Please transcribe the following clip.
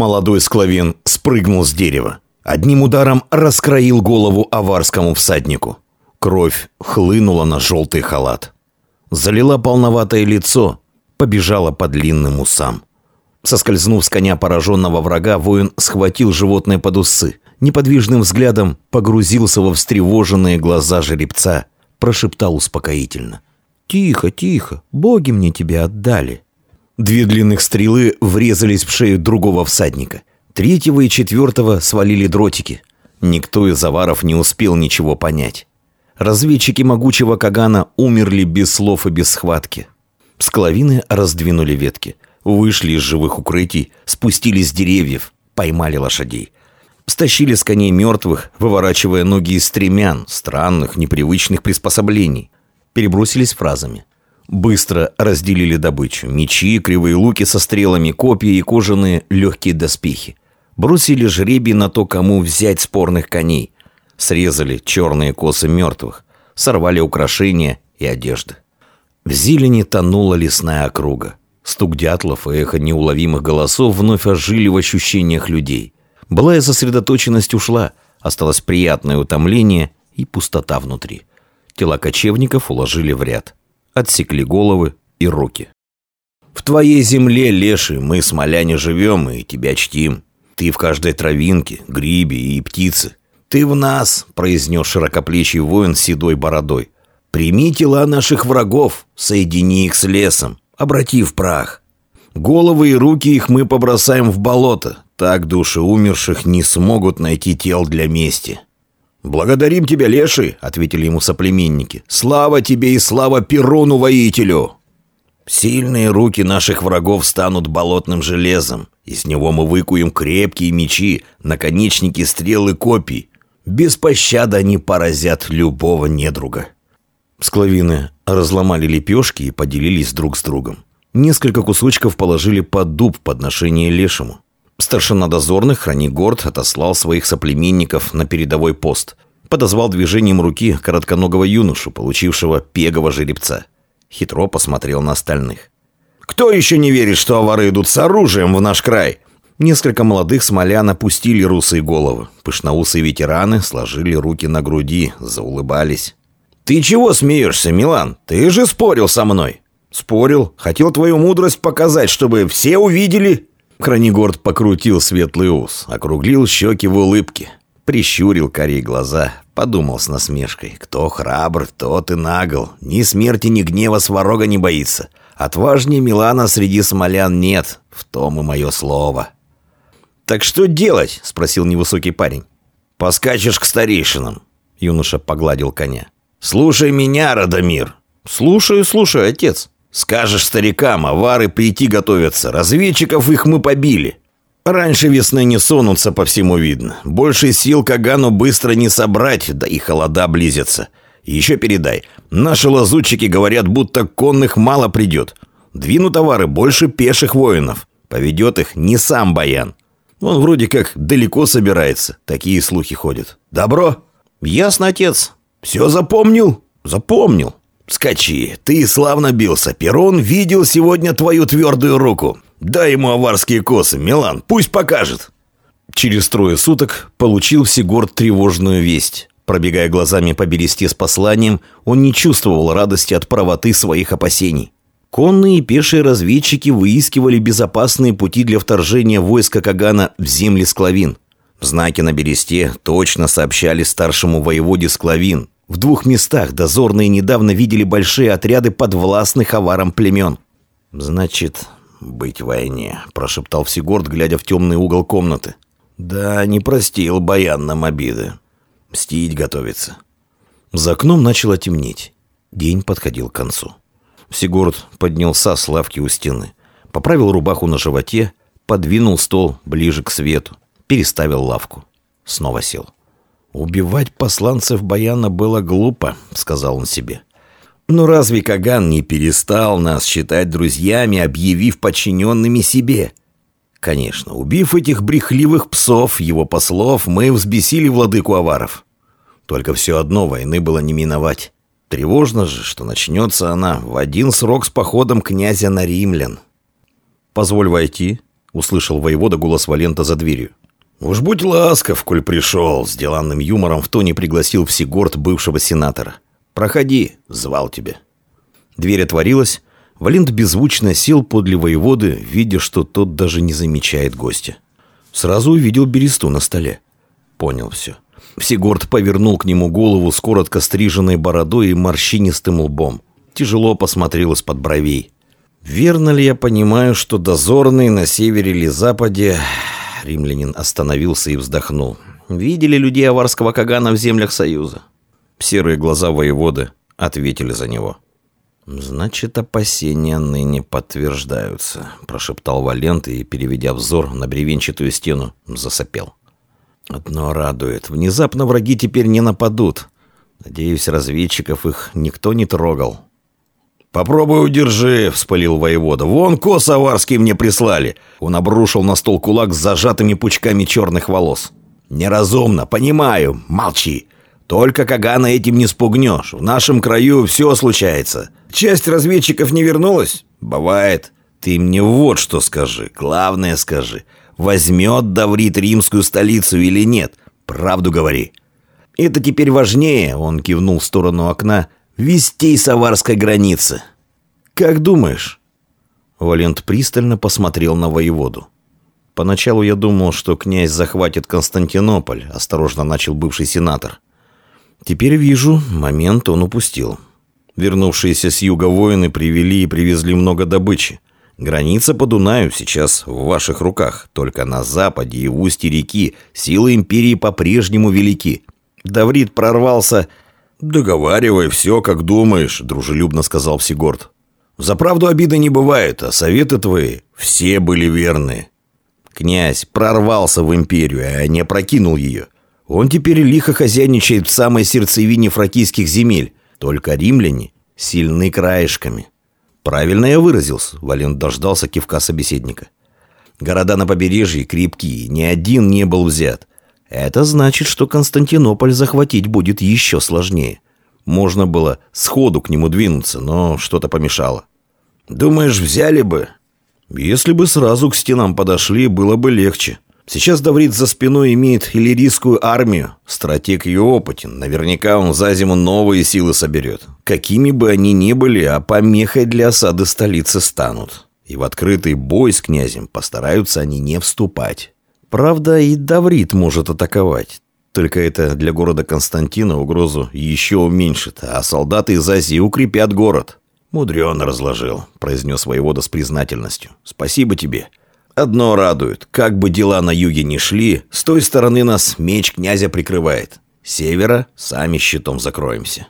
Молодой склавин спрыгнул с дерева. Одним ударом раскроил голову аварскому всаднику. Кровь хлынула на желтый халат. Залила полноватое лицо, побежала по длинным усам. Соскользнув с коня пораженного врага, воин схватил животное под усы, неподвижным взглядом погрузился во встревоженные глаза жеребца, прошептал успокоительно. «Тихо, тихо, боги мне тебя отдали». Две длинных стрелы врезались в шею другого всадника. Третьего и четвертого свалили дротики. Никто из аваров не успел ничего понять. Разведчики могучего Кагана умерли без слов и без схватки. Склавины раздвинули ветки. Вышли из живых укрытий, спустились с деревьев, поймали лошадей. Стащили с коней мертвых, выворачивая ноги из стремян, странных, непривычных приспособлений. Перебросились фразами. Быстро разделили добычу. Мечи, кривые луки со стрелами, копья и кожаные легкие доспехи. Бросили жребий на то, кому взять спорных коней. Срезали черные косы мертвых. Сорвали украшения и одежды. В зелени тонула лесная округа. Стук дятлов и эхо неуловимых голосов вновь ожили в ощущениях людей. Былая сосредоточенность ушла, осталось приятное утомление и пустота внутри. Тела кочевников уложили в ряд. Отсекли головы и руки. «В твоей земле, леший, мы, смоляне, живем и тебя чтим. Ты в каждой травинке, грибе и птице. Ты в нас», — произнес широкоплечий воин с седой бородой. «Прими тела наших врагов, соедини их с лесом, обрати в прах. Головы и руки их мы побросаем в болото, так души умерших не смогут найти тел для мести». «Благодарим тебя, леший», — ответили ему соплеменники. «Слава тебе и слава Перуну-воителю!» «Сильные руки наших врагов станут болотным железом. Из него мы выкуем крепкие мечи, наконечники стрел и копий. Без пощады они поразят любого недруга». Склавины разломали лепешки и поделились друг с другом. Несколько кусочков положили под дуб подношение лешему. Старшина дозорных Хранигорд отослал своих соплеменников на передовой пост. Подозвал движением руки коротконогого юношу, получившего пегового жеребца. Хитро посмотрел на остальных. «Кто еще не верит, что авары идут с оружием в наш край?» Несколько молодых смолян опустили русые головы. Пышноусые ветераны сложили руки на груди, заулыбались. «Ты чего смеешься, Милан? Ты же спорил со мной!» «Спорил. Хотел твою мудрость показать, чтобы все увидели...» Кранигорд покрутил светлый ус, округлил щеки в улыбке, прищурил корей глаза, подумал с насмешкой. Кто храбр, тот и нагл. Ни смерти, ни гнева сварога не боится. Отважнее Милана среди смолян нет. В том и мое слово. «Так что делать?» — спросил невысокий парень. «Поскачешь к старейшинам», — юноша погладил коня. «Слушай меня, Радомир». «Слушаю, слушаю, отец». Скажешь старикам, авары прийти готовятся. Разведчиков их мы побили. Раньше весны не сунутся, по всему видно. Больше сил Кагану быстро не собрать, да и холода близятся. еще передай. Наши лазутчики говорят, будто конных мало придет. Двинут товары больше пеших воинов. Поведет их не сам Баян. Он вроде как далеко собирается. Такие слухи ходят. Добро? Ясно, отец. Все запомнил? Запомнил. «Скачи, ты славно бился. Перун видел сегодня твою твердую руку. Дай ему аварские косы, Милан, пусть покажет». Через трое суток получил Сигорд тревожную весть. Пробегая глазами по бересте с посланием, он не чувствовал радости от правоты своих опасений. Конные и пешие разведчики выискивали безопасные пути для вторжения войска Кагана в земли Склавин. В знаке на бересте точно сообщали старшему воеводе Склавин, в двух местах дозорные недавно видели большие отряды подвластных аварам племен. «Значит, быть в войне», – прошептал Всегорд, глядя в темный угол комнаты. «Да, не простил Баян нам обиды. Мстить готовится». За окном начало темнеть. День подходил к концу. Всегорд поднялся с лавки у стены, поправил рубаху на животе, подвинул стол ближе к свету, переставил лавку. Снова сел. «Убивать посланцев Баяна было глупо», — сказал он себе. «Но разве Каган не перестал нас считать друзьями, объявив подчиненными себе?» Конечно, убив этих брехливых псов, его послов, мы взбесили владыку аваров. Только все одно войны было не миновать. Тревожно же, что начнется она в один срок с походом князя на римлян. «Позволь войти», — услышал воевода голос Валента за дверью. «Уж будь ласков, коль пришел», — с деланным юмором в тоне пригласил Всегорд бывшего сенатора. «Проходи», — звал тебя. Дверь отворилась. Валент беззвучно сел подле воеводы, видя, что тот даже не замечает гостя. Сразу увидел бересту на столе. Понял все. Всегорд повернул к нему голову с коротко стриженной бородой и морщинистым лбом. Тяжело посмотрел из-под бровей. «Верно ли я понимаю, что дозорный на севере или западе Римлянин остановился и вздохнул. «Видели людей аварского Кагана в землях Союза?» Серые глаза воеводы ответили за него. «Значит, опасения ныне подтверждаются», – прошептал Валент и, переведя взор на бревенчатую стену, засопел. «Одно радует. Внезапно враги теперь не нападут. Надеюсь, разведчиков их никто не трогал». «Попробуй удержи», — вспылил воевода. «Вон кос аварский мне прислали». Он обрушил на стол кулак с зажатыми пучками черных волос. «Неразумно, понимаю. Молчи. Только Кагана этим не спугнешь. В нашем краю все случается. Часть разведчиков не вернулась? Бывает. Ты мне вот что скажи. Главное скажи. Возьмет Даврит римскую столицу или нет? Правду говори». «Это теперь важнее», — он кивнул в сторону окна, — вестей с аварской границы. Как думаешь?» Валент пристально посмотрел на воеводу. «Поначалу я думал, что князь захватит Константинополь», — осторожно начал бывший сенатор. «Теперь вижу, момент он упустил. Вернувшиеся с юга воины привели и привезли много добычи. Граница по Дунаю сейчас в ваших руках. Только на западе и в устье реки силы империи по-прежнему велики. Даврит прорвался «Договаривай все, как думаешь», — дружелюбно сказал Всегорд. «За правду обиды не бывает, а советы твои все были верны». Князь прорвался в империю, а не опрокинул ее. Он теперь лихо хозяйничает в самой сердцевине фракийских земель. Только римляне сильны краешками. Правильно я выразился, Валент дождался кивка собеседника. Города на побережье крепкие, ни один не был взят. Это значит, что Константинополь захватить будет еще сложнее. Можно было сходу к нему двинуться, но что-то помешало. «Думаешь, взяли бы?» «Если бы сразу к стенам подошли, было бы легче. Сейчас Даврит за спиной имеет иллирийскую армию. Стратег ее опытен. Наверняка он за зиму новые силы соберет. Какими бы они ни были, а помехой для осады столицы станут. И в открытый бой с князем постараются они не вступать». Правда, и Даврит может атаковать. Только это для города Константина угрозу еще уменьшит, а солдаты из Азии укрепят город. «Мудрено разложил», — произнес воевода с признательностью. «Спасибо тебе. Одно радует. Как бы дела на юге ни шли, с той стороны нас меч князя прикрывает. С севера сами щитом закроемся».